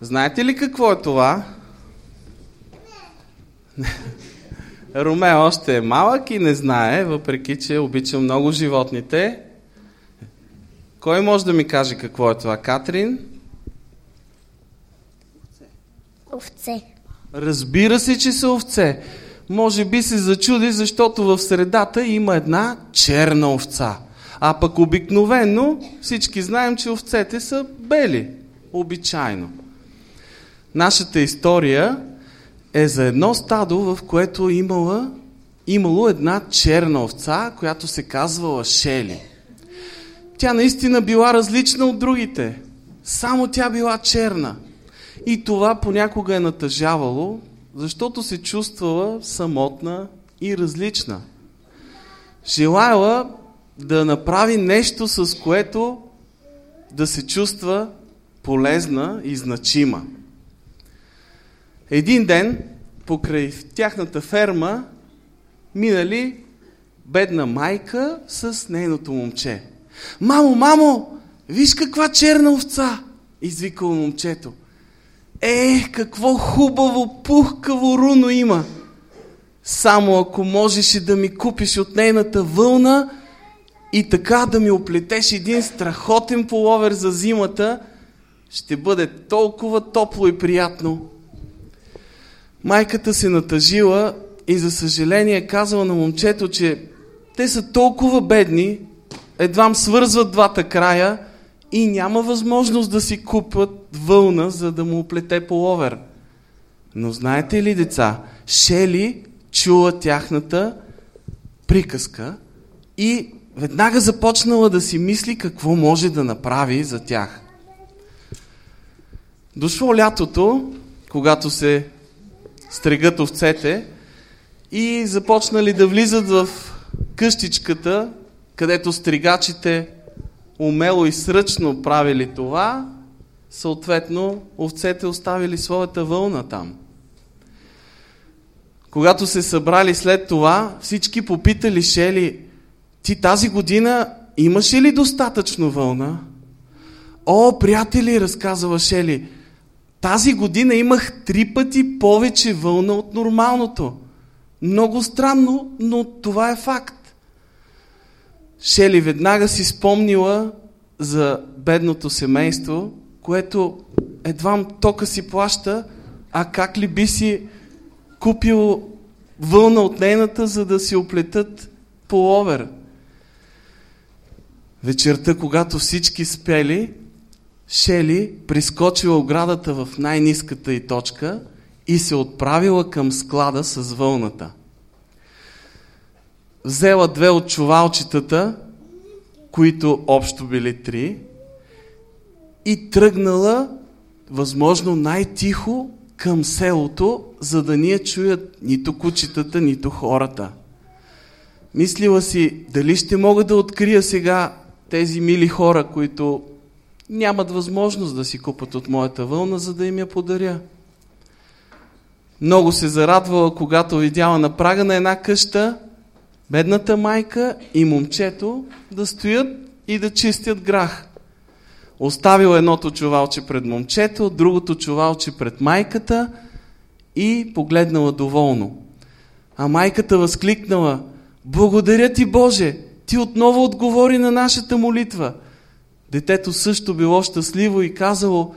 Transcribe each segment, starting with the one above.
Знаете ли какво е това? Ромео още е малък и не знае, въпреки че обича много животните. Кой може да ми каже какво е това, Катрин? Овце. Разбира се, че са овце. Може би се зачуди, защото в средата има една черна овца. А пък обикновено всички знаем, че овцете са бели. Обичайно. Нашата история е за едно стадо, в което имала, имало една черна овца, която се казвала Шели. Тя наистина била различна от другите. Само тя била черна. И това понякога е натъжавало, защото се чувствала самотна и различна. Желаяла да направи нещо, с което да се чувства полезна и значима. Един ден, покрай тяхната ферма, минали бедна майка с нейното момче. Мамо, мамо, виж каква черна овца! Извикало момчето. Е, какво хубаво, пухкаво руно има! Само ако можеш да ми купиш от нейната вълна и така да ми оплетеш един страхотен половер за зимата, ще бъде толкова топло и приятно. Майката се натъжила и за съжаление казала на момчето, че те са толкова бедни, едвам свързват двата края и няма възможност да си купят вълна, за да му оплете половер. Но знаете ли, деца, Шели чула тяхната приказка и веднага започнала да си мисли какво може да направи за тях. Дошло лятото, когато се стригат овцете и започнали да влизат в къщичката, където стригачите умело и сръчно правили това, съответно овцете оставили своята вълна там. Когато се събрали след това, всички попитали Шели, ти тази година имаше ли достатъчно вълна? О, приятели, разказва Шели, тази година имах три пъти повече вълна от нормалното. Много странно, но това е факт. Шели веднага си спомнила за бедното семейство, което едвам тока си плаща, а как ли би си купил вълна от нейната, за да си оплетат половер. Вечерта, когато всички спели, Шели прискочила оградата в най-низката и точка и се отправила към склада с вълната. Взела две от чувалчетата, които общо били три, и тръгнала, възможно най-тихо, към селото, за да ни я чуят нито кучетата, нито хората. Мислила си, дали ще мога да открия сега тези мили хора, които нямат възможност да си купат от моята вълна, за да им я подаря. Много се зарадвала, когато видяла на прага на една къща бедната майка и момчето да стоят и да чистят грах. Оставил едното чувалче пред момчето, другото чувалче пред майката и погледнала доволно. А майката възкликнала, Благодаря ти, Боже! Ти отново отговори на нашата молитва – Детето също било щастливо и казало,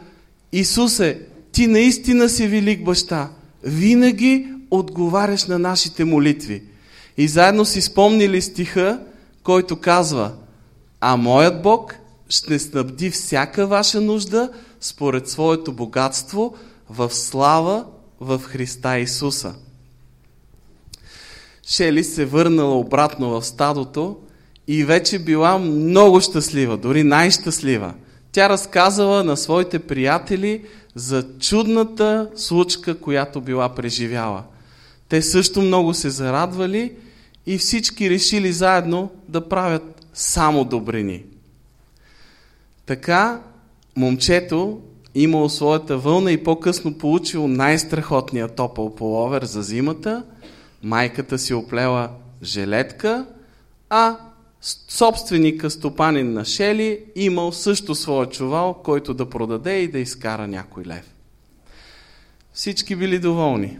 Исусе, ти наистина си велик баща. Винаги отговаряш на нашите молитви. И заедно си спомнили стиха, който казва, а моят Бог ще снабди всяка ваша нужда според своето богатство в слава в Христа Исуса. Шели се върнала обратно в стадото и вече била много щастлива, дори най-щастлива. Тя разказала на своите приятели за чудната случка, която била преживяла. Те също много се зарадвали и всички решили заедно да правят само добрини. Така момчето имало своята вълна и по-късно получило най-страхотния топъл половер за зимата, майката си оплела желетка, а собственика, стопанин на Шели, имал също своя чувал, който да продаде и да изкара някой лев. всички били доволни.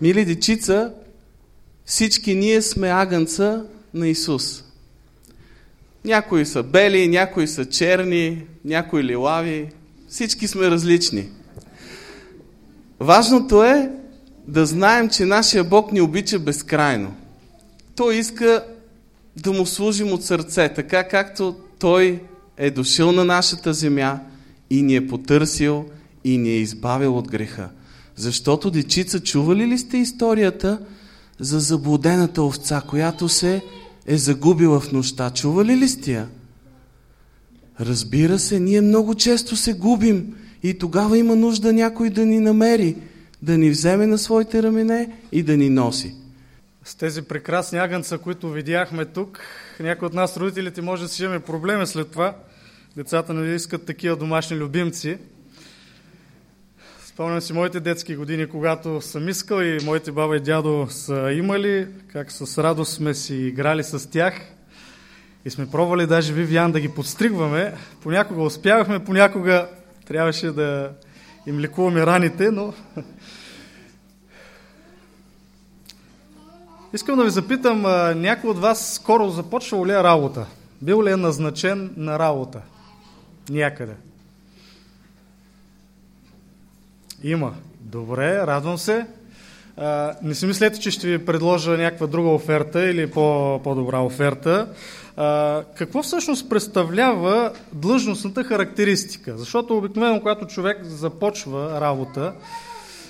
Мили дечица, всички ние сме агънца на Исус. Някои са бели, някои са черни, някои лилави. Всички сме различни. Важното е да знаем, че нашия Бог ни обича безкрайно. Той иска да му служим от сърце, така както Той е дошъл на нашата земя и ни е потърсил и ни е избавил от греха. Защото, дечица, чували ли сте историята за заблудената овца, която се е загубила в нощта? Чували ли сте я? Разбира се, ние много често се губим и тогава има нужда някой да ни намери, да ни вземе на своите рамене и да ни носи. С тези прекрасни агънца, които видяхме тук, някои от нас, родителите, може да си имаме проблеми след това. Децата не искат такива домашни любимци. Спомням си моите детски години, когато съм искал и моите баба и дядо са имали, как с радост сме си играли с тях. И сме пробвали даже Вивиан да ги подстригваме. Понякога успявахме, понякога трябваше да им лекуваме раните, но... Искам да ви запитам, някой от вас скоро започва ли е работа? Бил ли е назначен на работа? Някъде. Има. Добре, радвам се. Не си мислете, че ще ви предложа някаква друга оферта или по, по-добра оферта. Какво всъщност представлява длъжностната характеристика? Защото обикновено, когато човек започва работа,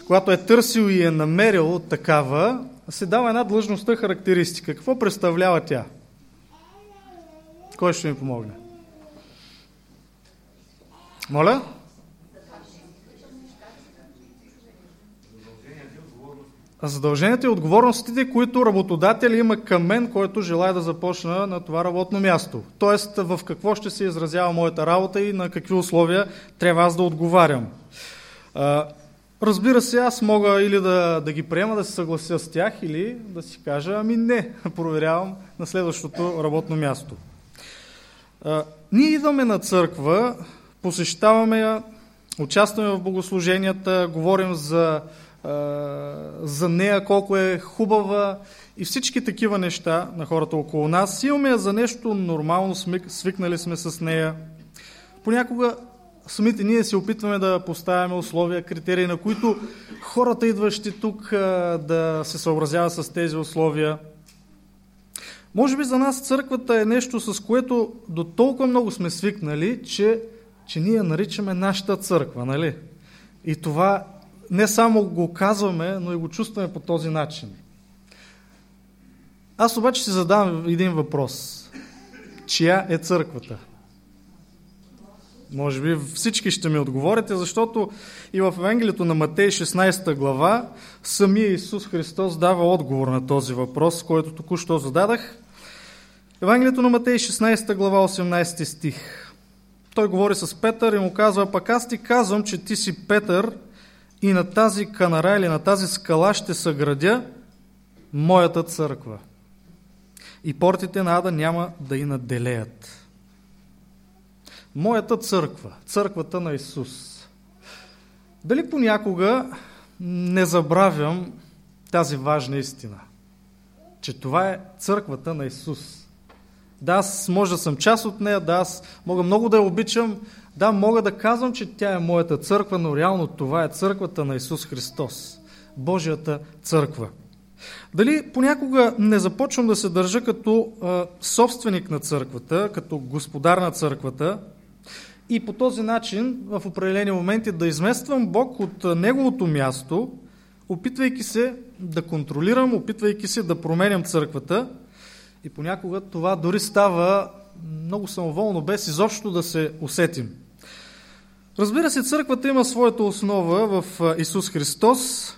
когато е търсил и е намерил такава, се дава една длъжностна характеристика. Какво представлява тя? Кой ще ми помогне? Моля? задълженията и отговорностите, които работодател има към мен, който желая да започна на това работно място. Тоест, в какво ще се изразява моята работа и на какви условия трябва аз да отговарям. Разбира се, аз мога или да, да ги приема, да се съглася с тях, или да си кажа, ами не, проверявам на следващото работно място. ние идваме на църква, посещаваме я, участваме в богослуженията, говорим за за нея, колко е хубава и всички такива неща на хората около нас. Имаме я за нещо нормално, свикнали сме с нея. Понякога самите ние се опитваме да поставяме условия, критерии, на които хората, идващи тук, да се съобразяват с тези условия. Може би за нас църквата е нещо, с което до толкова много сме свикнали, че, че ние наричаме нашата църква, нали? И това не само го казваме, но и го чувстваме по този начин. Аз обаче си задавам един въпрос. Чия е църквата? Може би всички ще ми отговорите, защото и в Евангелието на Матей 16 глава самия Исус Христос дава отговор на този въпрос, който току-що зададах. Евангелието на Матей 16 глава 18 стих. Той говори с Петър и му казва, пък аз ти казвам, че ти си Петър и на тази канара или на тази скала ще съградя моята църква. И портите на ада няма да и наделеят. Моята църква, църквата на Исус. Дали понякога не забравям тази важна истина, че това е църквата на Исус. Да, аз може да съм част от нея, да, аз мога много да я обичам, да, мога да казвам, че тя е моята църква, но реално това е църквата на Исус Христос. Божията църква. Дали понякога не започвам да се държа като а, собственик на църквата, като господар на църквата и по този начин в определени моменти да измествам Бог от неговото място, опитвайки се да контролирам, опитвайки се да променям църквата и понякога това дори става много самоволно, без изобщо да се усетим. Разбира се, църквата има своята основа в Исус Христос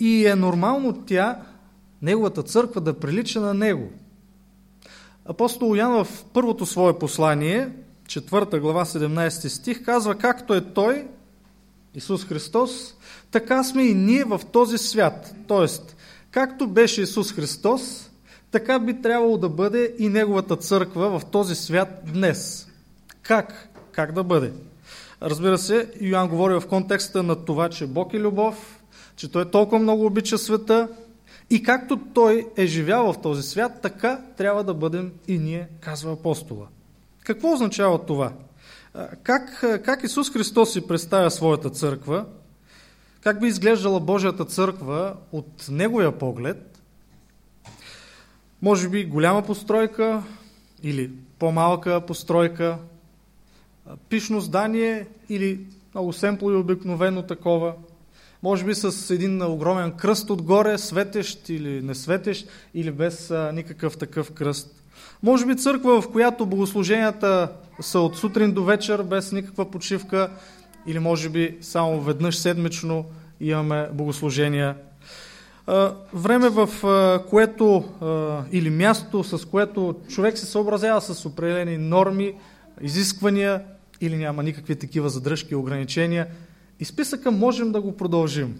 и е нормално тя, неговата църква, да прилича на Него. Апостол Ян в първото свое послание, 4 глава 17 стих, казва, както е Той, Исус Христос, така сме и ние в този свят. Тоест, както беше Исус Христос, така би трябвало да бъде и Неговата църква в този свят днес. Как? Как да бъде? Разбира се, Йоанн говори в контекста на това, че Бог е любов, че Той толкова много обича света и както Той е живял в този свят, така трябва да бъдем и ние, казва апостола. Какво означава това? Как, как Исус Христос си представя своята църква? Как би изглеждала Божията църква от Неговия поглед? Може би голяма постройка или по-малка постройка, пишно здание или много семпло и обикновено такова. Може би с един огромен кръст отгоре, светещ или несветещ, или без никакъв такъв кръст. Може би църква, в която богослуженията са от сутрин до вечер, без никаква почивка, или може би само веднъж седмично имаме богослужения. Време, в което, или място, с което човек се съобразява с определени норми, изисквания, или няма никакви такива задръжки и ограничения. И списъка можем да го продължим.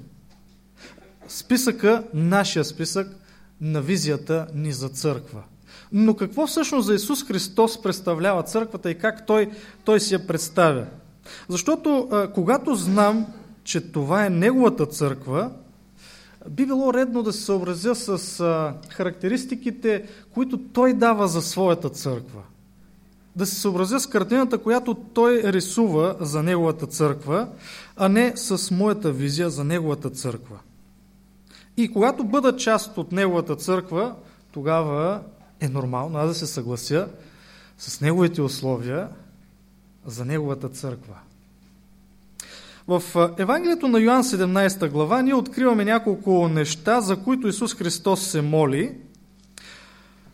Списъка, нашия списък на визията ни за църква. Но какво всъщност за Исус Христос представлява църквата и как Той, той си я представя? Защото когато знам, че това е Неговата църква, би било редно да се съобразя с характеристиките, които Той дава за своята църква. Да се съобразя с картината, която Той рисува за Неговата църква, а не с моята визия за Неговата църква. И когато бъда част от Неговата църква, тогава е нормално аз да се съглася с неговите условия за неговата църква. В Евангелието на Йоанн 17 глава ние откриваме няколко неща, за които Исус Христос се моли.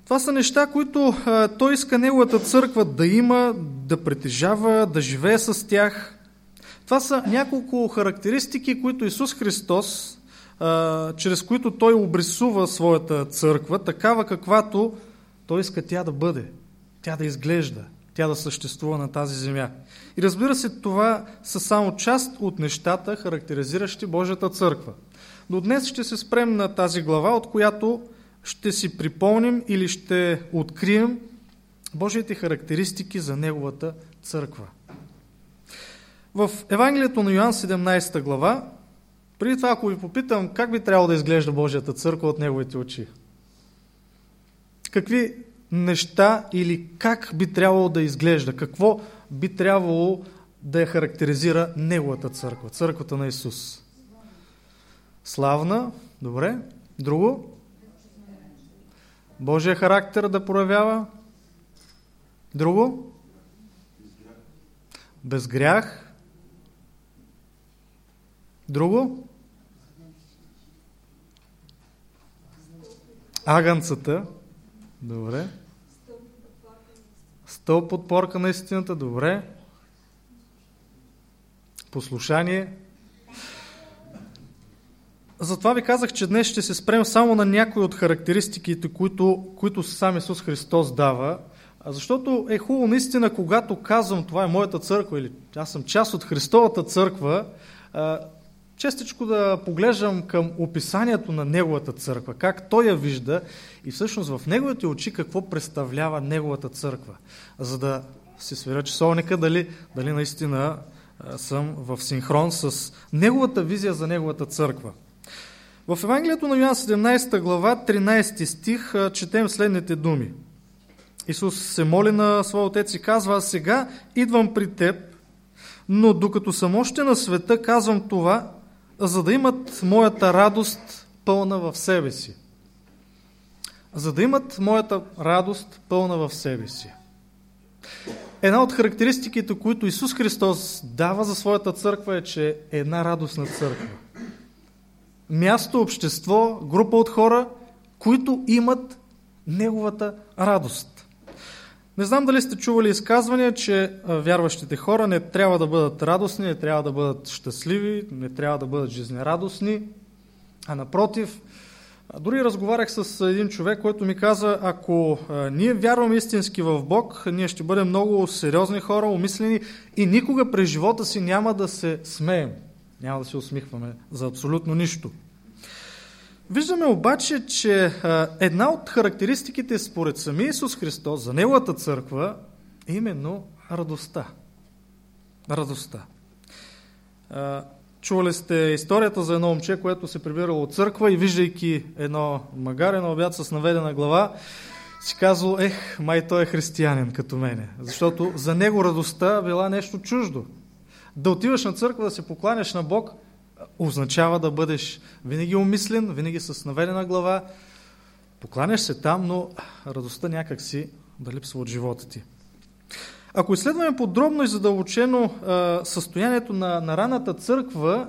Това са неща, които Той иска Неговата църква да има, да притежава, да живее с тях. Това са няколко характеристики, които Исус Христос, чрез които Той обрисува своята църква, такава каквато той иска тя да бъде, тя да изглежда, тя да съществува на тази земя. И разбира се, това са само част от нещата, характеризиращи Божията църква. Но днес ще се спрем на тази глава, от която ще си припомним или ще открием Божиите характеристики за Неговата църква. В Евангелието на Йоанн 17 глава, преди това, ако ви попитам как би трябвало да изглежда Божията църква от Неговите очи, какви неща или как би трябвало да изглежда, какво би трябвало да я характеризира Неговата църква, църквата на Исус. Славна, добре. Друго? Божия характер да проявява. Друго? Без грях. Друго? Агънцата. Добре. Стълб подпорка на истината. Добре. Послушание. Затова ви казах, че днес ще се спрем само на някои от характеристиките, които, които сам Исус Христос дава. Защото е хубаво наистина, когато казвам това е моята църква или аз съм част от Христовата църква, честичко да поглеждам към описанието на Неговата църква, как Той я вижда и всъщност в Неговите очи какво представлява Неговата църква, за да си сверя часовника дали, дали наистина съм в синхрон с Неговата визия за Неговата църква. В Евангелието на Йоан 17 глава, 13 стих, четем следните думи. Исус се моли на своя отец и казва, сега идвам при теб, но докато съм още на света, казвам това, за да имат моята радост пълна в себе си. За да имат моята радост пълна в себе си. Една от характеристиките, които Исус Христос дава за своята църква е, че е една радостна църква. Място, общество, група от хора, които имат Неговата радост. Не знам дали сте чували изказвания, че вярващите хора не трябва да бъдат радостни, не трябва да бъдат щастливи, не трябва да бъдат жизнерадостни, а напротив, дори разговарях с един човек, който ми каза, ако ние вярваме истински в Бог, ние ще бъдем много сериозни хора, умислени и никога през живота си няма да се смеем, няма да се усмихваме за абсолютно нищо. Виждаме обаче, че една от характеристиките според самия Исус Христос за Неговата църква е именно радостта. Радостта. Чували сте историята за едно момче, което се прибирало от църква и виждайки едно магаре на обяд с наведена глава, си казал, ех, май той е християнин като мене. Защото за него радостта била нещо чуждо. Да отиваш на църква, да се покланяш на Бог, означава да бъдеш винаги умислен, винаги с наведена глава. Покланяш се там, но радостта някак си да липсва от живота ти. Ако изследваме подробно и задълбочено състоянието на, на раната църква,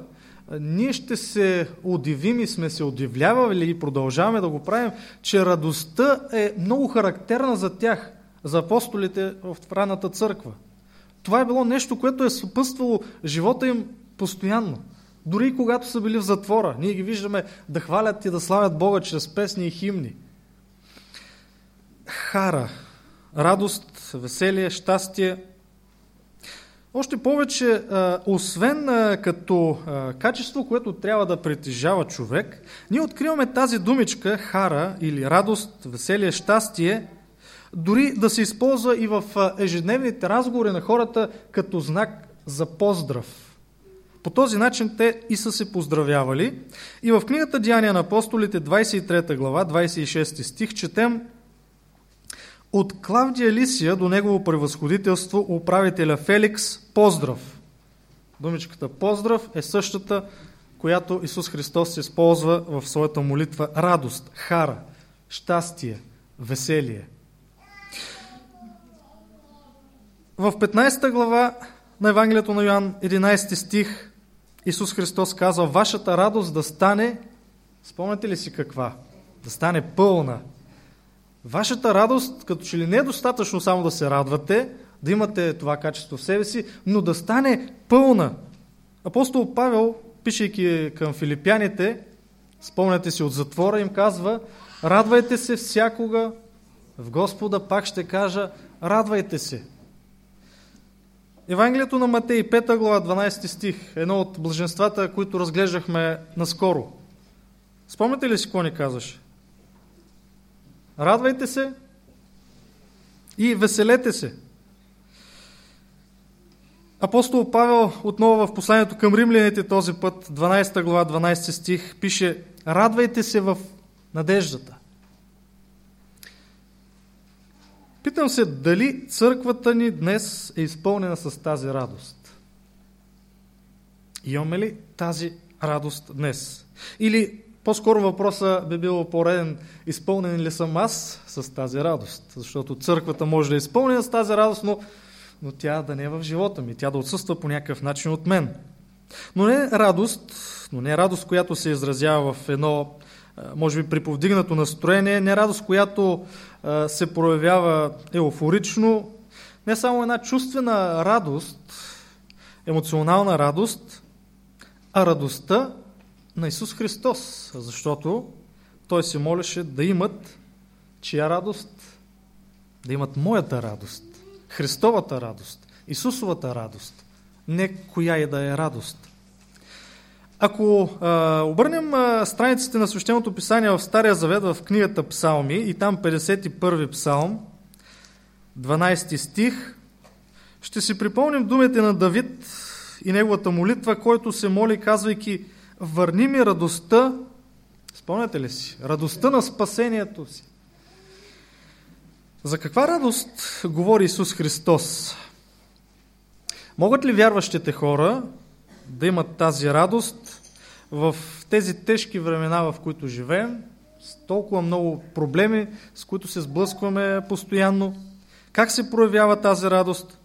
ние ще се удивим и сме се удивлявали и продължаваме да го правим, че радостта е много характерна за тях, за апостолите в раната църква. Това е било нещо, което е съпъствало живота им постоянно. Дори когато са били в затвора, ние ги виждаме да хвалят и да славят Бога чрез песни и химни. Хара, радост, веселие, щастие. Още повече, освен като качество, което трябва да притежава човек, ние откриваме тази думичка хара или радост, веселие, щастие, дори да се използва и в ежедневните разговори на хората като знак за поздрав. По този начин те и са се поздравявали. И в книгата Деяния на апостолите, 23 глава, 26 стих, четем от Клавдия Лисия до негово превъзходителство управителя Феликс поздрав. Думичката поздрав е същата, която Исус Христос използва в своята молитва радост, хара, щастие, веселие. В 15 глава на Евангелието на Йоанн, 11 стих, Исус Христос казва, вашата радост да стане, спомняте ли си каква? Да стане пълна, Вашата радост, като че ли не е достатъчно само да се радвате, да имате това качество в себе си, но да стане пълна. Апостол Павел, пишейки към филипяните, спомняте си от затвора, им казва, радвайте се всякога в Господа, пак ще кажа, радвайте се. Евангелието на Матей, 5 глава, 12 стих, едно от блаженствата, които разглеждахме наскоро. Спомняте ли си какво ни казваше? Радвайте се и веселете се. Апостол Павел отново в посланието към римляните този път, 12 глава, 12 стих, пише Радвайте се в надеждата. Питам се дали църквата ни днес е изпълнена с тази радост. Имаме ли тази радост днес? Или по-скоро въпросът би бил пореден, изпълнен ли съм аз с тази радост? Защото църквата може да е изпълнена с тази радост, но, но тя да не е в живота ми, тя да отсъства по някакъв начин от мен. Но не радост, но не радост, която се изразява в едно, може би, приповдигнато настроение, не радост, която се проявява еуфорично, не само една чувствена радост, емоционална радост, а радостта на Исус Христос, защото Той се молеше да имат чия радост? Да имат моята радост, Христовата радост, Исусовата радост, не коя и да е радост. Ако а, обърнем а, страниците на Свещеното писание в Стария Завет, в книгата Псалми, и там 51 псалм, 12 стих, ще си припомним думите на Давид и неговата молитва, който се моли, казвайки – Върни ми радостта, спомняте ли си, радостта на спасението си. За каква радост говори Исус Христос? Могат ли вярващите хора да имат тази радост в тези тежки времена, в които живеем, с толкова много проблеми, с които се сблъскваме постоянно? Как се проявява тази радост?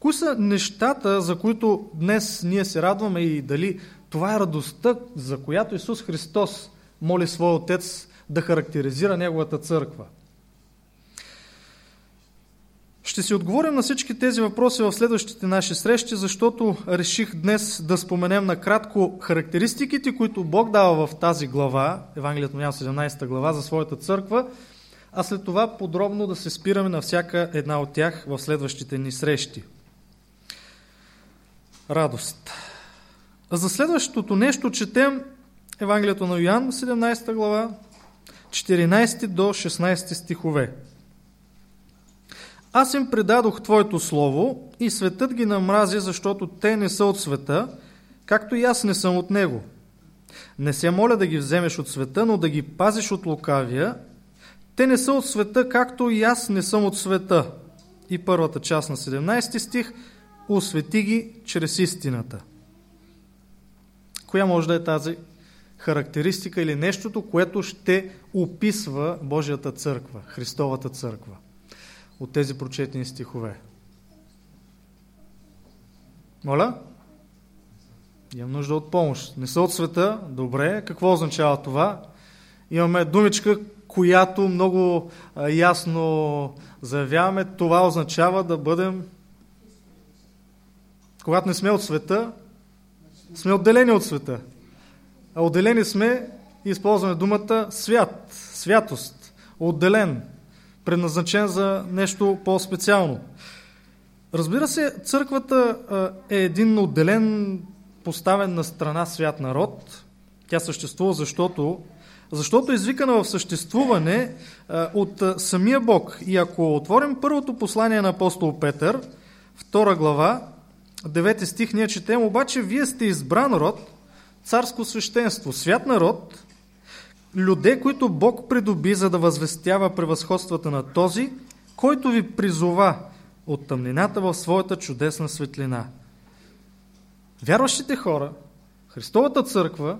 Кои са нещата, за които днес ние се радваме и дали това е радостта, за която Исус Христос моли своя Отец да характеризира Неговата църква. Ще си отговорим на всички тези въпроси в следващите наши срещи, защото реших днес да споменем накратко характеристиките, които Бог дава в тази глава, Евангелието на 17 глава за своята църква, а след това подробно да се спираме на всяка една от тях в следващите ни срещи. Радост. За следващото нещо четем Евангелието на Йоанн, 17 глава, 14 до 16 стихове. Аз им предадох Твоето Слово и светът ги намрази, защото те не са от света, както и аз не съм от него. Не се моля да ги вземеш от света, но да ги пазиш от лукавия. Те не са от света, както и аз не съм от света. И първата част на 17 стих освети ги чрез истината. Коя може да е тази характеристика или нещото, което ще описва Божията църква, Христовата църква от тези прочетени стихове? Моля? Имам нужда от помощ. Не са от света. Добре. Какво означава това? Имаме думичка, която много ясно заявяваме. Това означава да бъдем когато не сме от света, сме отделени от света. А отделени сме и използваме думата свят, святост, отделен, предназначен за нещо по-специално. Разбира се, църквата е един отделен, поставен на страна свят народ. Тя съществува, защото, защото е извикана в съществуване от самия Бог. И ако отворим първото послание на апостол Петър, втора глава, 9 стих ние четем, обаче вие сте избран род, царско свещенство, свят народ, люде, които Бог придоби, за да възвестява превъзходствата на този, който ви призова от тъмнината в своята чудесна светлина. Вярващите хора, Христовата църква,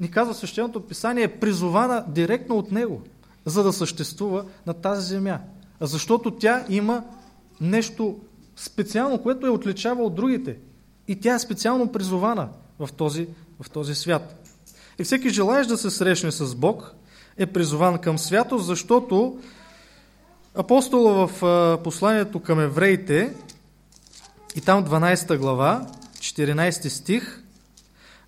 ни казва свещеното писание, е призована директно от Него, за да съществува на тази земя. Защото тя има нещо специално, което я отличава от другите. И тя е специално призована в този, в този свят. И всеки желаеш да се срещне с Бог е призован към святост, защото апостола в посланието към евреите и там 12 глава, 14 стих,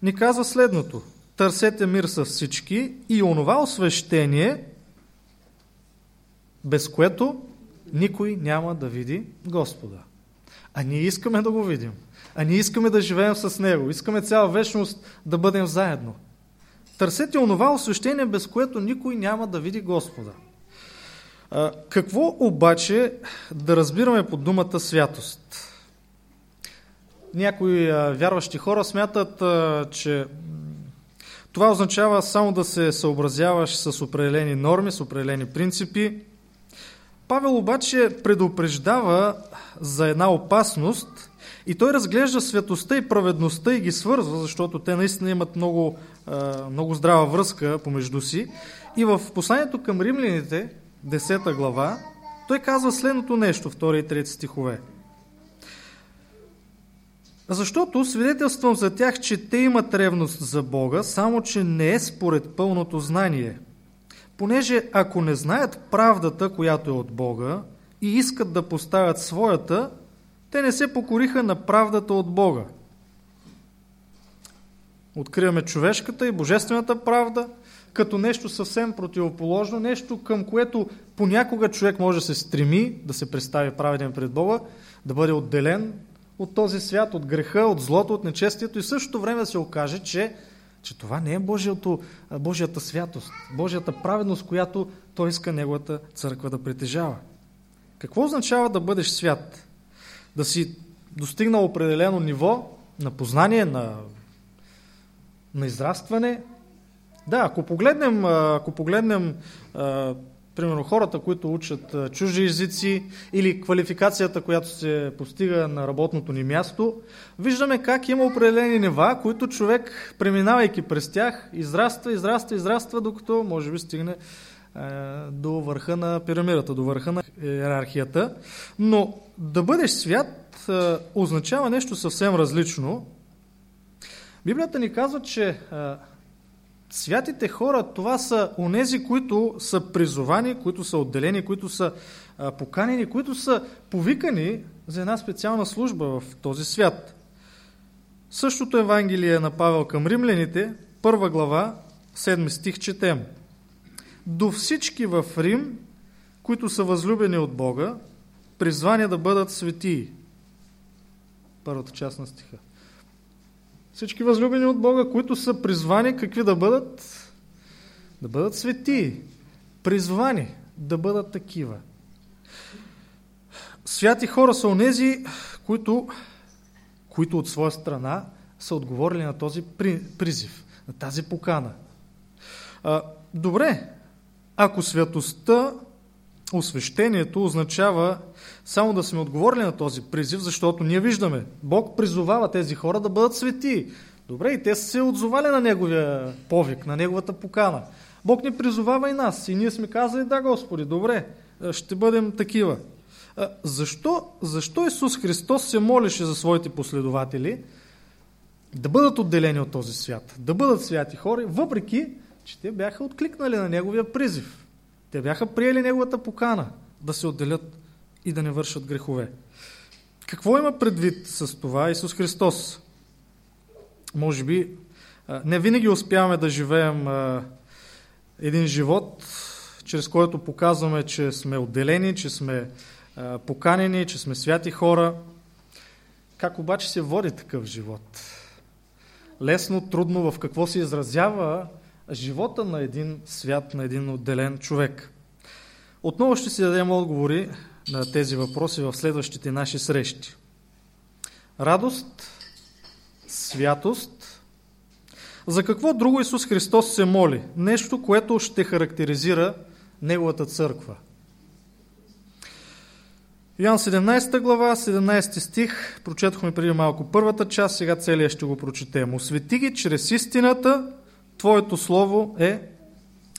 ни казва следното. Търсете мир с всички и онова освещение, без което никой няма да види Господа. А ние искаме да го видим. А ние искаме да живеем с Него. Искаме цяла вечност да бъдем заедно. Търсете онова освещение, без което никой няма да види Господа. Какво обаче да разбираме под думата святост? Някои вярващи хора смятат, че това означава само да се съобразяваш с определени норми, с определени принципи, Павел обаче предупреждава за една опасност и той разглежда светостта и праведността и ги свързва, защото те наистина имат много, много здрава връзка помежду си. И в посланието към римляните, 10 глава, той казва следното нещо, 2 и 3 стихове. Защото свидетелствам за тях, че те имат ревност за Бога, само че не е според пълното знание – Понеже ако не знаят правдата, която е от Бога, и искат да поставят своята, те не се покориха на правдата от Бога. Откриваме човешката и божествената правда като нещо съвсем противоположно, нещо към което понякога човек може да се стреми да се представи праведен пред Бога, да бъде отделен от този свят, от греха, от злото, от нечестието и в същото време се окаже, че че това не е Божието, Божията святост, Божията праведност, която Той иска Неговата църква да притежава. Какво означава да бъдеш свят? Да си достигнал определено ниво на познание, на, на израстване. Да, ако погледнем, ако погледнем примерно хората, които учат чужди езици или квалификацията, която се постига на работното ни място, виждаме как има определени нива, които човек, преминавайки през тях, израства, израства, израства, докато може би стигне до върха на пирамидата, до върха на иерархията. Но да бъдеш свят е, означава нещо съвсем различно. Библията ни казва, че е, Святите хора, това са онези, които са призовани, които са отделени, които са поканени, които са повикани за една специална служба в този свят. Същото Евангелие на Павел към римляните, първа глава, 7 стих четем. До всички в Рим, които са възлюбени от Бога, призвани да бъдат светии. Първата част на стиха. Всички възлюбени от Бога, които са призвани какви да бъдат? Да бъдат свети. Призвани да бъдат такива. Святи хора са онези, които, които от своя страна са отговорили на този призив, на тази покана. Добре, ако святостта, освещението означава само да сме отговорили на този призив, защото ние виждаме, Бог призовава тези хора да бъдат свети. Добре, и те са се отзовали на неговия повик, на неговата покана. Бог ни призовава и нас. И ние сме казали, да, Господи, добре, ще бъдем такива. Защо, защо Исус Христос се молеше за своите последователи да бъдат отделени от този свят, да бъдат святи хора, въпреки, че те бяха откликнали на Неговия призив. Те бяха приели Неговата покана да се отделят и да не вършат грехове. Какво има предвид с това Исус Христос? Може би не винаги успяваме да живеем един живот, чрез който показваме, че сме отделени, че сме поканени, че сме святи хора. Как обаче се води такъв живот? Лесно, трудно, в какво се изразява живота на един свят, на един отделен човек. Отново ще си дадем отговори на тези въпроси в следващите наши срещи. Радост, святост. За какво друго Исус Христос се моли? Нещо, което ще характеризира Неговата църква. Йоан 17 глава, 17 стих, прочетохме преди малко първата част, сега целия ще го прочетем. Освети ги чрез истината, Твоето Слово е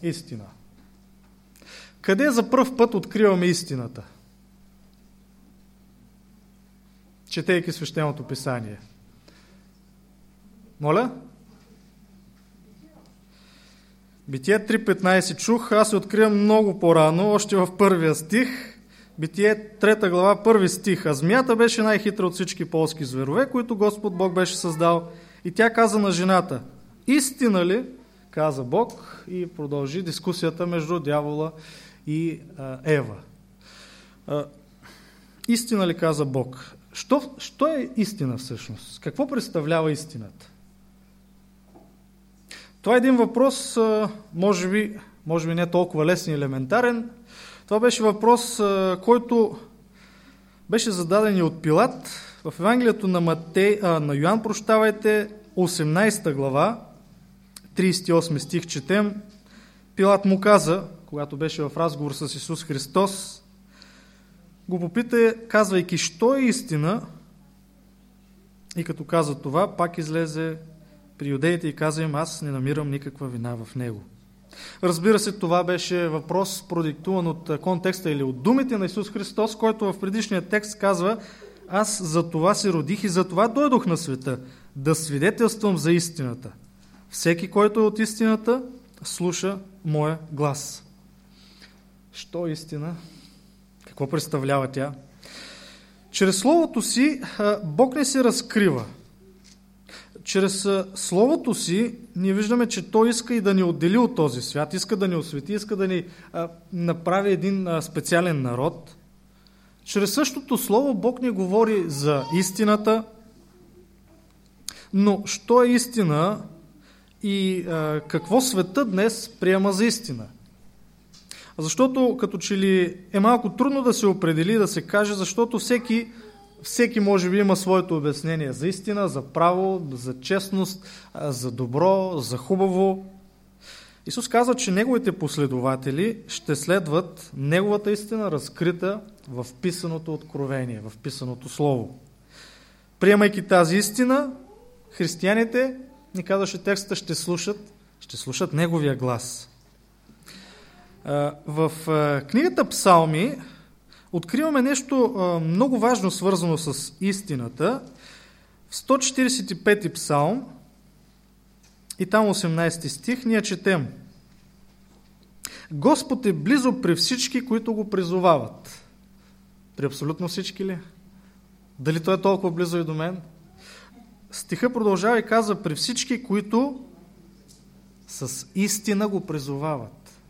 истина. Къде за пръв път откриваме истината? Четейки свещеното писание. Моля? Битие 3.15 чух, аз се откривам много по-рано, още в първия стих. Битие 3 глава, първи стих. А змията беше най-хитра от всички полски зверове, които Господ Бог беше създал. И тя каза на жената, истина ли, каза Бог, и продължи дискусията между дявола и а, Ева. А, истина ли каза Бог? Що, що е истина всъщност? Какво представлява истината? Това е един въпрос, може би, може би не толкова лесен и елементарен. Това беше въпрос, който беше зададен и от Пилат. В Евангелието на, Матей, а, на Йоанн, прощавайте, 18 глава, 38 стих четем, Пилат му каза, когато беше в разговор с Исус Христос, го попита, казвайки, що е истина, и като каза това, пак излезе при юдеите и каза им, аз не намирам никаква вина в него. Разбира се, това беше въпрос, продиктуван от контекста или от думите на Исус Христос, който в предишния текст казва, аз за това се родих и за това дойдох на света, да свидетелствам за истината. Всеки, който е от истината, слуша моя глас. Що е истина? Какво представлява тя? Чрез Словото си Бог не се разкрива. Чрез Словото си ние виждаме, че Той иска и да ни отдели от този свят, иска да ни освети, иска да ни направи един специален народ. Чрез същото Слово Бог ни говори за истината, но що е истина и а, какво света днес приема за истина? Защото като че ли е малко трудно да се определи, да се каже, защото всеки, всеки може би има своето обяснение за истина, за право, за честност, за добро, за хубаво. Исус казва, че неговите последователи ще следват неговата истина, разкрита в писаното откровение, в писаното слово. Приемайки тази истина, християните, ни казваше текста, ще слушат, ще слушат неговия глас. В книгата Псалми откриваме нещо много важно, свързано с истината. В 145 псалм и там 18 стих ние четем Господ е близо при всички, които го призовават. При абсолютно всички ли? Дали той е толкова близо и до мен? Стиха продължава и казва при всички, които с истина го призовават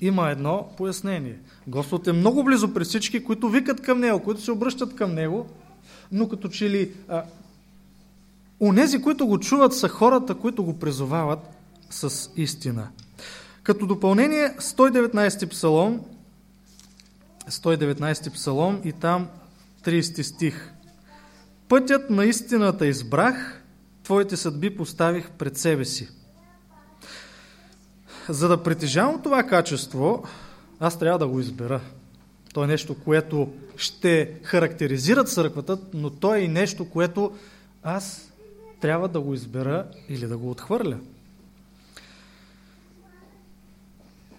има едно пояснение. Господ е много близо при всички, които викат към Него, които се обръщат към Него, но като че ли а, унези, които го чуват, са хората, които го призовават с истина. Като допълнение 119 псалом, 119 псалом и там 30 стих. Пътят на истината избрах, твоите съдби поставих пред себе си. За да притежавам това качество, аз трябва да го избера. То е нещо, което ще характеризира църквата, но то е и нещо, което аз трябва да го избера или да го отхвърля.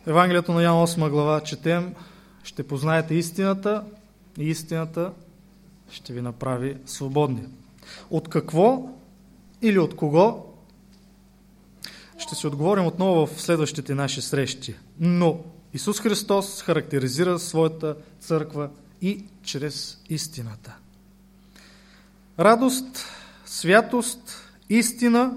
Евангелието на Ян 8 глава четем, ще познаете истината и истината ще ви направи свободни. От какво или от кого? Ще си отговорим отново в следващите наши срещи. Но Исус Христос характеризира своята църква и чрез истината. Радост, святост, истина,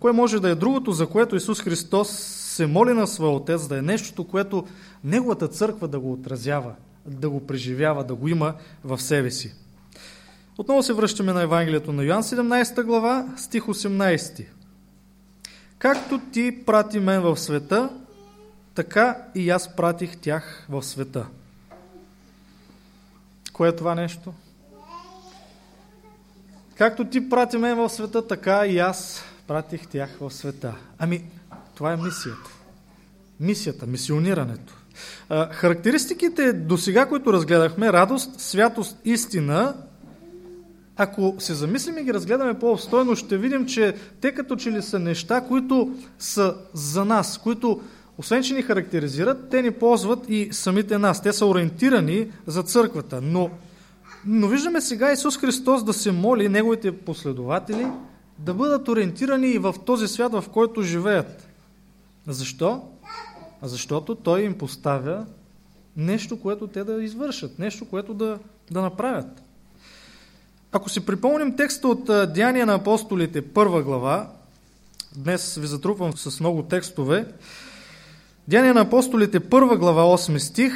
кое може да е другото, за което Исус Христос се моли на своя Отец, да е нещото, което Неговата църква да го отразява, да го преживява, да го има в себе си. Отново се връщаме на Евангелието на Йоан 17 глава, стих 18. Както ти прати мен в света, така и аз пратих тях в света. Кое е това нещо? Както ти прати мен в света, така и аз пратих тях в света. Ами, това е мисията. Мисията, мисионирането. Характеристиките до сега, които разгледахме, радост, святост, истина, ако се замислим и ги разгледаме по-обстойно, ще видим, че те като че ли са неща, които са за нас, които освен, че ни характеризират, те ни ползват и самите нас. Те са ориентирани за църквата. Но, но виждаме сега Исус Христос да се моли Неговите последователи да бъдат ориентирани и в този свят, в който живеят. Защо? Защото Той им поставя нещо, което те да извършат, нещо, което да, да направят. Ако си припомним текста от Деяния на апостолите, първа глава, днес ви затрупвам с много текстове, Деяния на апостолите, първа глава, 8 стих,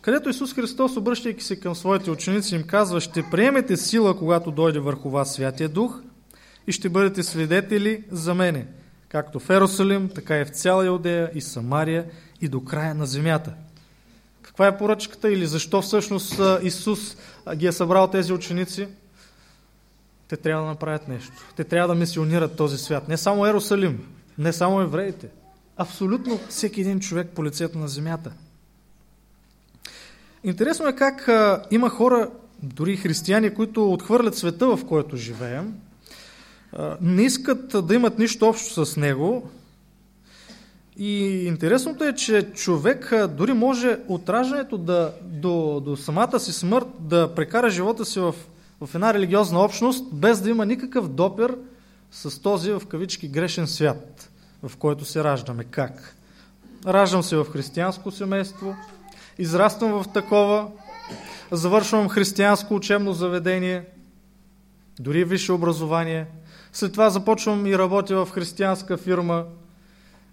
където Исус Христос, обръщайки се към своите ученици, им казва, ще приемете сила, когато дойде върху вас Святия Дух и ще бъдете свидетели за мене, както в Ерусалим, така и в цяла Иудея и Самария и до края на земята. Каква е поръчката или защо всъщност Исус ги е събрал тези ученици? Те трябва да направят нещо. Те трябва да мисионират този свят. Не само Ерусалим, не само евреите – абсолютно всеки един човек по лицето на земята. Интересно е как а, има хора, дори християни, които отхвърлят света, в който живеем, не искат да имат нищо общо с него. И интересното е, че човек дори може от раждането да, до, до самата си смърт да прекара живота си в, в една религиозна общност, без да има никакъв допир с този в кавички грешен свят в който се раждаме. Как? Раждам се в християнско семейство, израствам в такова, завършвам християнско учебно заведение, дори висше образование. След това започвам и работя в християнска фирма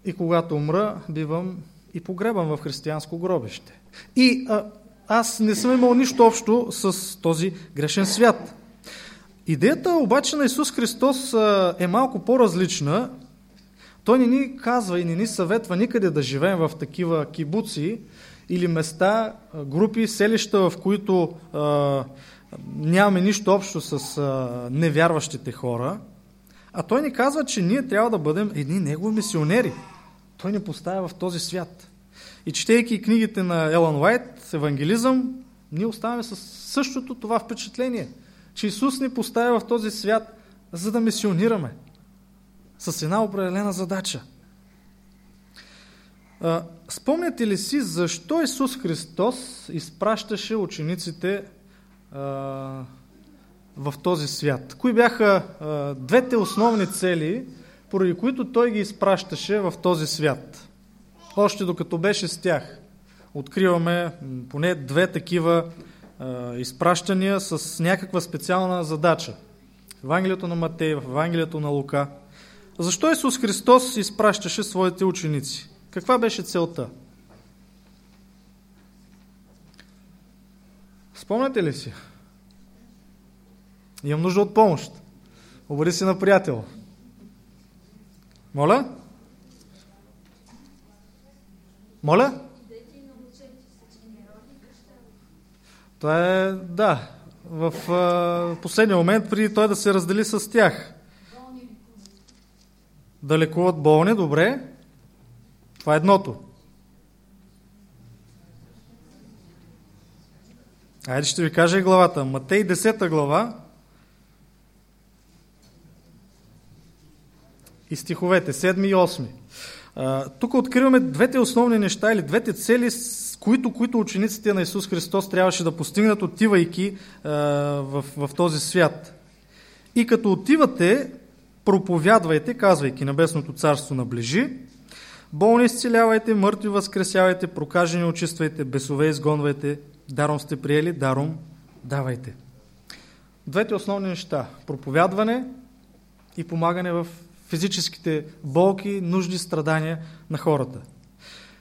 и когато умра, бивам и погребам в християнско гробище. И а, аз не съм имал нищо общо с този грешен свят. Идеята обаче на Исус Христос а, е малко по-различна той не ни казва и не ни съветва никъде да живеем в такива кибуци или места, групи, селища, в които а, нямаме нищо общо с а, невярващите хора, а той ни казва, че ние трябва да бъдем едни негови мисионери. Той ни поставя в този свят. И четейки книгите на Елан Уайт, Евангелизъм, ние оставаме с същото това впечатление, че Исус ни поставя в този свят, за да мисионираме с една определена задача. Спомняте ли си защо Исус Христос изпращаше учениците в този свят? Кои бяха двете основни цели, поради които Той ги изпращаше в този свят? Още докато беше с тях. Откриваме поне две такива изпращания с някаква специална задача. Евангелието на Матей, в Евангелието на Лука – защо Исус Христос изпращаше своите ученици? Каква беше целта? Спомняте ли си? Имам нужда от помощ. Обади си на приятел. Моля? Моля? Това е, да, в а, последния момент, преди той да се раздели с тях. Да лекуват болни, добре. Това е едното. Айде ще ви кажа и главата. Матей 10 глава и стиховете 7 и 8. А, тук откриваме двете основни неща или двете цели, с които, които учениците на Исус Христос трябваше да постигнат, отивайки в, в този свят. И като отивате, проповядвайте, казвайки Небесното царство наближи, болни изцелявайте, мъртви възкресявайте, прокажени очиствайте, бесове изгонвайте, даром сте приели, даром давайте. Двете основни неща – проповядване и помагане в физическите болки, нужди, страдания на хората.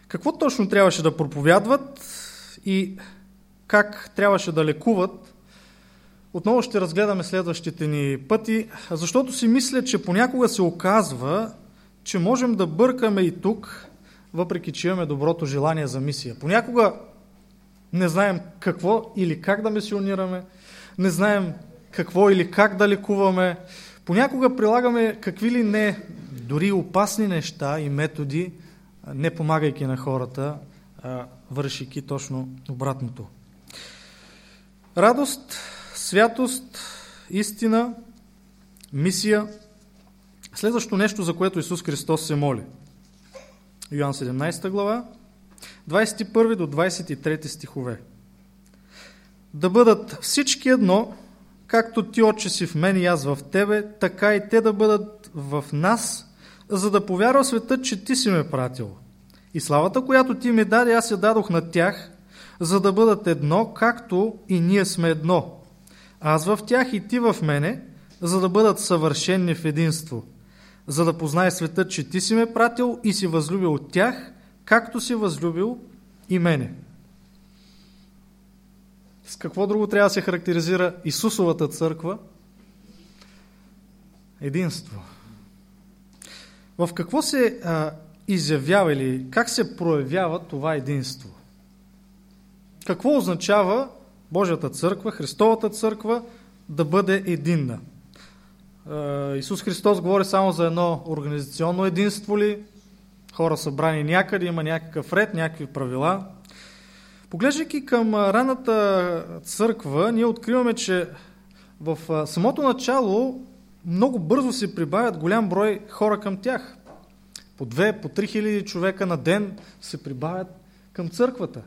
Какво точно трябваше да проповядват и как трябваше да лекуват, отново ще разгледаме следващите ни пъти, защото си мисля, че понякога се оказва, че можем да бъркаме и тук, въпреки че имаме доброто желание за мисия. Понякога не знаем какво или как да мисионираме, не знаем какво или как да лекуваме. Понякога прилагаме какви ли не, дори опасни неща и методи, не помагайки на хората, а вършики точно обратното. Радост, святост, истина, мисия. Следващо нещо, за което Исус Христос се моли. Йоан 17 глава, 21 до 23 стихове. Да бъдат всички едно, както ти, Отче, си в мен и аз в тебе, така и те да бъдат в нас, за да повярва светът, че ти си ме пратил. И славата, която ти ми даде, аз я дадох на тях, за да бъдат едно, както и ние сме едно. Аз в тях и ти в мене, за да бъдат съвършенни в единство, за да познае светът, че ти си ме пратил и си възлюбил тях, както си възлюбил и мене. С какво друго трябва да се характеризира Исусовата църква? Единство. В какво се а, изявява или как се проявява това единство? Какво означава Божията църква, Христовата църква да бъде единна? Исус Христос говори само за едно организационно единство ли? Хора събрани някъде, има някакъв ред, някакви правила. Поглеждайки към раната църква, ние откриваме, че в самото начало много бързо се прибавят голям брой хора към тях. По две, по три хиляди човека на ден се прибавят към църквата.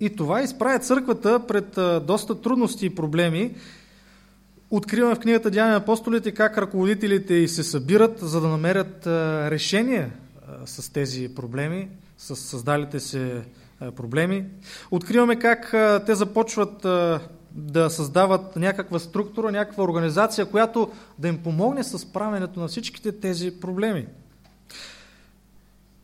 И това изправя църквата пред доста трудности и проблеми. Откриваме в книгата Деяния на апостолите как ръководителите и се събират, за да намерят решение с тези проблеми, с създалите се проблеми. Откриваме как те започват да създават някаква структура, някаква организация, която да им помогне с правенето на всичките тези проблеми.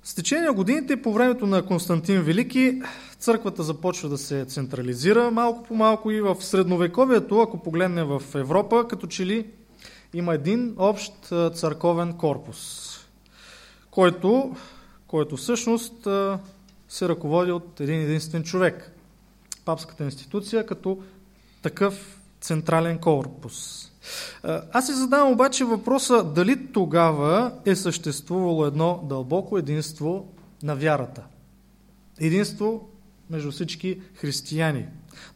С течение на годините, по времето на Константин Велики, църквата започва да се централизира малко по малко и в средновековието, ако погледнем в Европа, като че ли има един общ църковен корпус, който, който всъщност се ръководи от един единствен човек. Папската институция като такъв централен корпус. Аз си задавам обаче въпроса дали тогава е съществувало едно дълбоко единство на вярата. Единство между всички християни.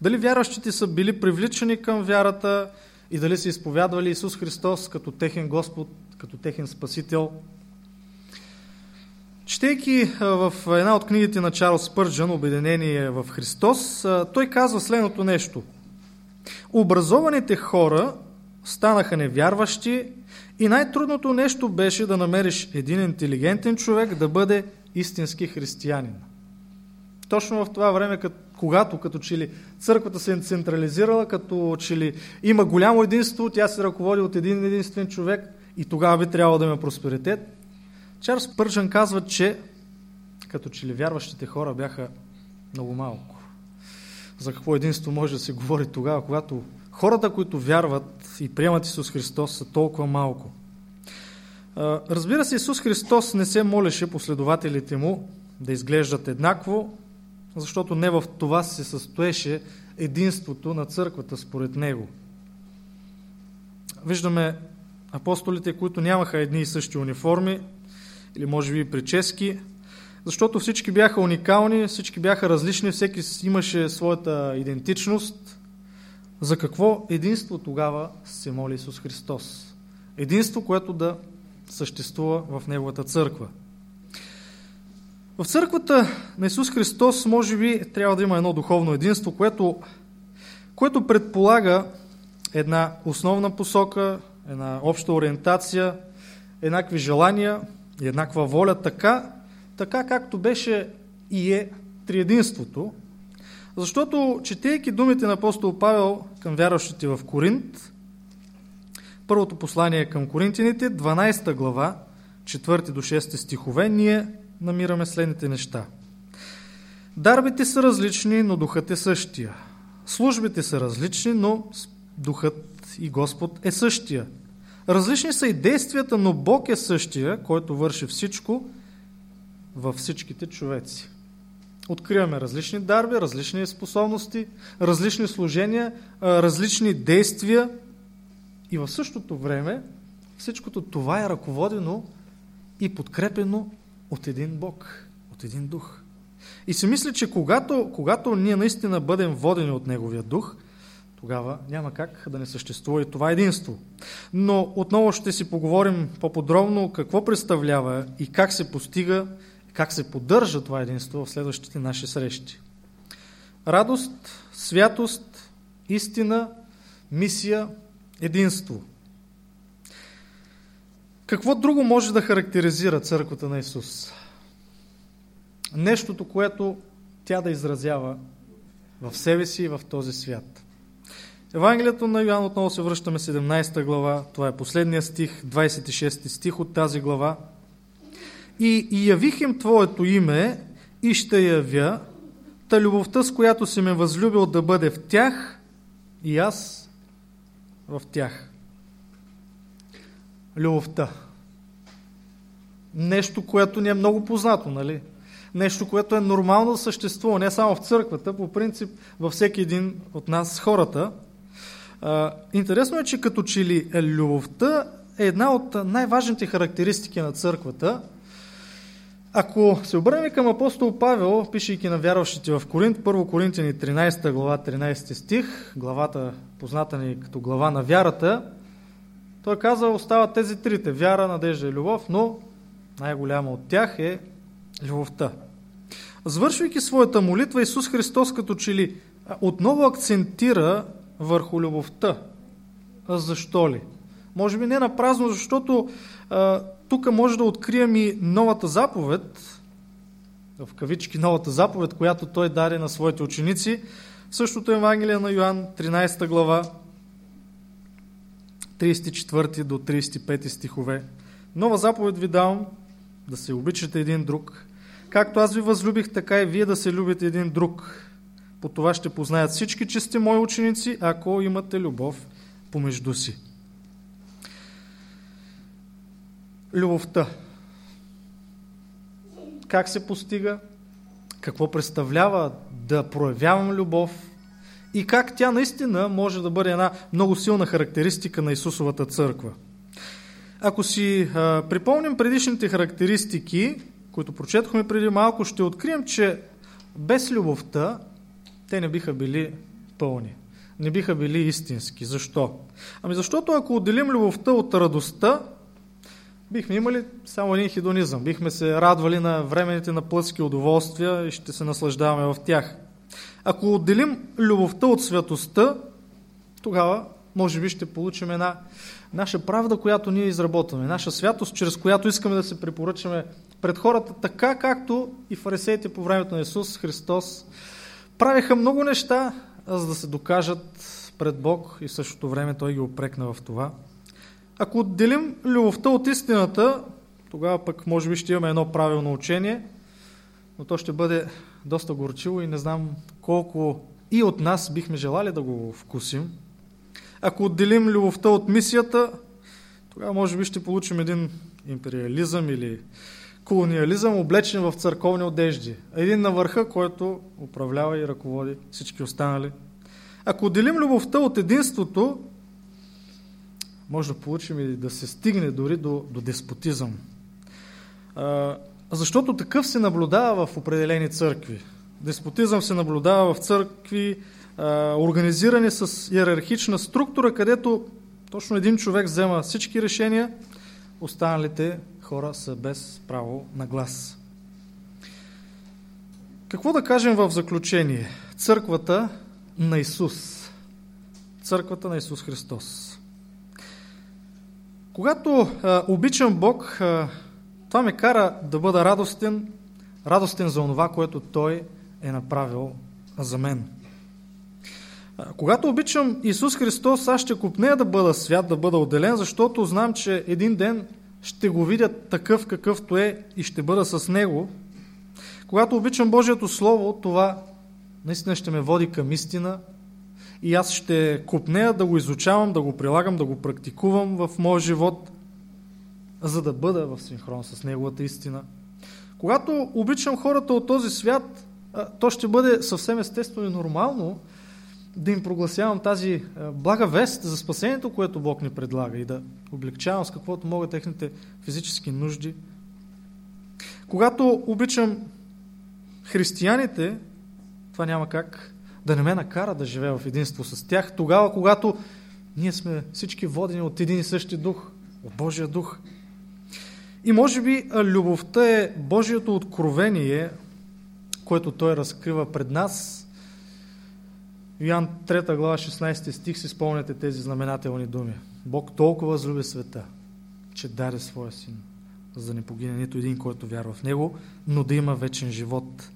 Дали вярващите са били привличани към вярата и дали са изповядвали Исус Христос като техен Господ, като техен Спасител. Четейки в една от книгите на Чарлз Пърджан, Обединение в Христос, той казва следното нещо. Образованите хора станаха невярващи и най-трудното нещо беше да намериш един интелигентен човек да бъде истински християнин. Точно в това време, когато като че ли църквата се е централизирала, като че ли има голямо единство, тя се ръководи от един единствен човек и тогава би трябвало да има просперитет. Чарлз Пържан казва, че като че ли вярващите хора бяха много малко. За какво единство може да се говори тогава, когато хората, които вярват и приемат Исус Христос, са толкова малко. Разбира се, Исус Христос не се молеше последователите му да изглеждат еднакво, защото не в това се състоеше единството на църквата според него. виждаме апостолите, които нямаха едни и същи униформи, или може би прически, защото всички бяха уникални, всички бяха различни, всеки имаше своята идентичност. За какво единство тогава се моли Исус Христос? Единство, което да съществува в Неговата църква. В църквата на Исус Христос, може би, трябва да има едно духовно единство, което, което предполага една основна посока, една обща ориентация, еднакви желания еднаква воля, така, така както беше и е триединството. Защото, четейки думите на апостол Павел към вярващите в Коринт, първото послание към коринтините, 12 глава, 4 до 6 стихове, ние намираме следните неща. Дарбите са различни, но духът е същия. Службите са различни, но духът и Господ е същия. Различни са и действията, но Бог е същия, който върши всичко във всичките човеци. Откриваме различни дарби, различни способности, различни служения, различни действия и в същото време всичкото това е ръководено и подкрепено от един Бог, от един дух. И си мисля, че когато, когато ние наистина бъдем водени от Неговия дух, тогава няма как да не съществува и това единство. Но отново ще си поговорим по-подробно какво представлява и как се постига, как се поддържа това единство в следващите наши срещи. Радост, святост, истина, мисия, единство. Какво друго може да характеризира църквата на Исус? Нещото, което тя да изразява в себе си и в този свят. Евангелието на Йоан отново се връщаме 17 глава, това е последния стих, 26 стих от тази глава. И, и явих им Твоето име и ще явя, та любовта, с която си ме възлюбил да бъде в тях и аз в тях. Любовта. Нещо, което ни е много познато, нали? Нещо, което е нормално да съществува, не само в църквата, по принцип във всеки един от нас хората – интересно е, че като че ли любовта е една от най-важните характеристики на църквата. Ако се обърнем към апостол Павел, пишейки на вярващите в Коринт, 1 Коринтияни 13 глава, 13 стих, главата позната ни като глава на вярата, той казва, остават тези трите – вяра, надежда и любов, но най-голяма от тях е любовта. Завършвайки своята молитва, Исус Христос като че ли отново акцентира върху любовта. А защо ли? Може би не на празно, защото тук може да открием и новата заповед, в кавички новата заповед, която той даде на своите ученици. Същото Евангелие на Йоанн, 13 глава, 34 до 35 стихове. Нова заповед ви давам да се обичате един друг. Както аз ви възлюбих, така и вие да се любите един друг. По това ще познаят всички, че сте мои ученици, ако имате любов помежду си. Любовта. Как се постига? Какво представлява да проявявам любов? И как тя наистина може да бъде една много силна характеристика на Исусовата църква? Ако си а, припомним предишните характеристики, които прочетохме преди малко, ще открием, че без любовта те не биха били пълни. Не биха били истински. Защо? Ами защото ако отделим любовта от радостта, бихме имали само един хедонизъм. Бихме се радвали на времените на плътски удоволствия и ще се наслаждаваме в тях. Ако отделим любовта от святостта, тогава може би ще получим една наша правда, която ние изработваме, наша святост, чрез която искаме да се препоръчаме пред хората, така както и фарисеите по времето на Исус Христос правиха много неща, за да се докажат пред Бог и в същото време Той ги опрекна в това. Ако отделим любовта от истината, тогава пък може би ще имаме едно правилно учение, но то ще бъде доста горчиво и не знам колко и от нас бихме желали да го вкусим. Ако отделим любовта от мисията, тогава може би ще получим един империализъм или колониализъм, облечен в църковни одежди. Един на върха, който управлява и ръководи всички останали. Ако отделим любовта от единството, може да получим и да се стигне дори до, до деспотизъм. А, защото такъв се наблюдава в определени църкви. Деспотизъм се наблюдава в църкви, а, организирани с иерархична структура, където точно един човек взема всички решения, останалите хора са без право на глас. Какво да кажем в заключение? Църквата на Исус. Църквата на Исус Христос. Когато а, обичам Бог, а, това ме кара да бъда радостен, радостен за това, което Той е направил за мен. А, когато обичам Исус Христос, аз ще купнея да бъда свят, да бъда отделен, защото знам, че един ден ще го видя такъв какъвто е и ще бъда с Него. Когато обичам Божието Слово, това наистина ще ме води към истина и аз ще купнея да го изучавам, да го прилагам, да го практикувам в моя живот, за да бъда в синхрон с Неговата истина. Когато обичам хората от този свят, то ще бъде съвсем естествено и нормално да им прогласявам тази блага вест за спасението, което Бог ни предлага и да облегчавам с каквото могат техните физически нужди. Когато обичам християните, това няма как да не ме накара да живея в единство с тях, тогава, когато ние сме всички водени от един и същи дух, от Божия дух. И може би любовта е Божието откровение, което Той разкрива пред нас. Йоан 3 глава 16 стих си спомняте тези знаменателни думи. Бог толкова възлюби света, че даде своя син, за да не погине нито един, който вярва в него, но да има вечен живот.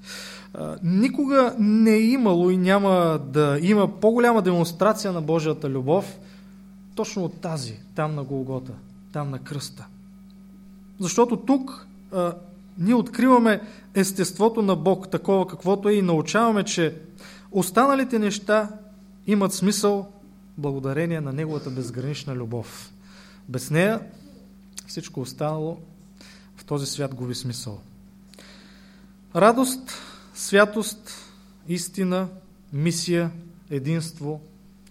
Никога не е имало и няма да има по-голяма демонстрация на Божията любов, точно от тази, там на Голгота, там на кръста. Защото тук а, ние откриваме естеството на Бог, такова каквото е и научаваме, че останалите неща имат смисъл благодарение на Неговата безгранична любов. Без нея всичко останало в този свят губи смисъл. Радост, святост, истина, мисия, единство,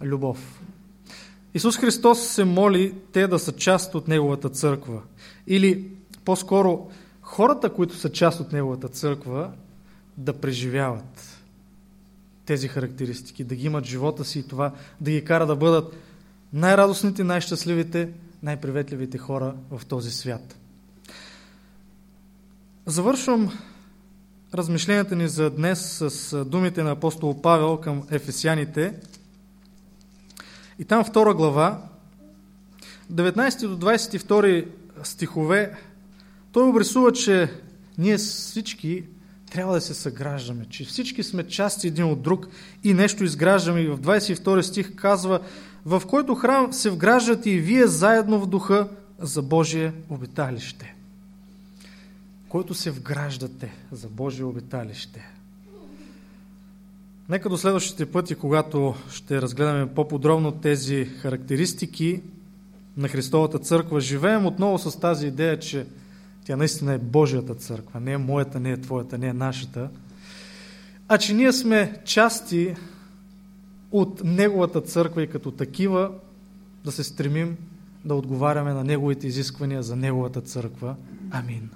любов. Исус Христос се моли те да са част от Неговата църква. Или по-скоро хората, които са част от Неговата църква, да преживяват тези характеристики, да ги имат живота си и това да ги кара да бъдат най-радостните, най-щастливите, най-приветливите хора в този свят. Завършвам размишленията ни за днес с думите на апостол Павел към ефесяните. И там втора глава, 19 до 22 стихове, той обрисува, че ние всички трябва да се съграждаме, че всички сме части един от друг и нещо изграждаме. И в 22 стих казва, в който храм се вграждате и вие заедно в духа за Божие обиталище който се вграждате за Божие обиталище. Нека до следващите пъти, когато ще разгледаме по-подробно тези характеристики на Христовата църква, живеем отново с тази идея, че тя наистина е Божията църква, не е моята, не е твоята, не е нашата, а че ние сме части от Неговата църква и като такива да се стремим да отговаряме на Неговите изисквания за Неговата църква. Амин.